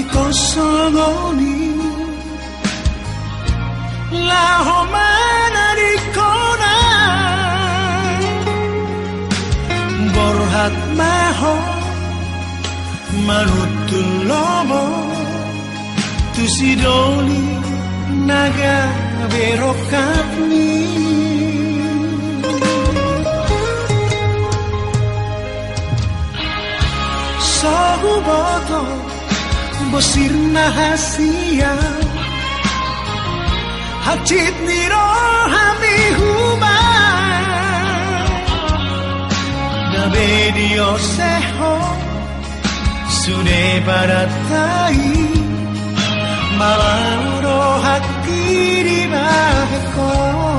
icosogoni la romana ricona borhat maho manutulomo tusidoli naga berokapni Sagubatok bosir nahasia. Hacit niro hami huma. Nabe Dios seho. Sude baratai. Malaro hati di bahko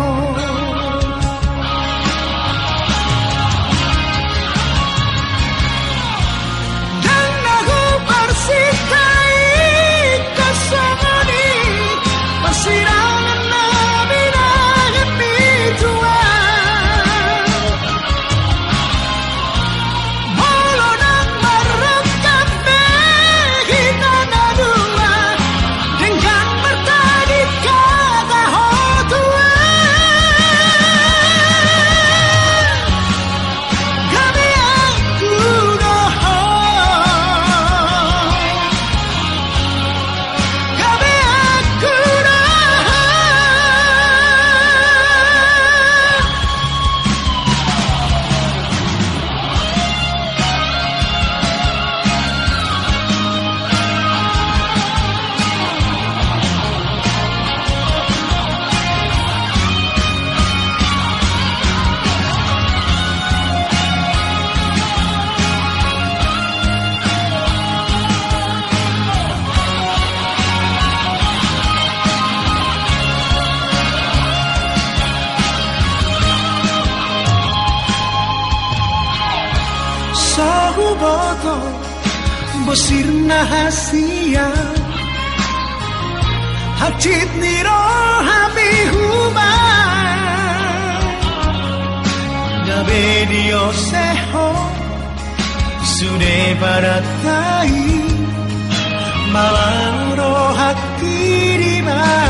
Sahu boto Bosir nahasia Hacit niro hami huma Nabe Dios seho Sude baratai Malaro hati di mahko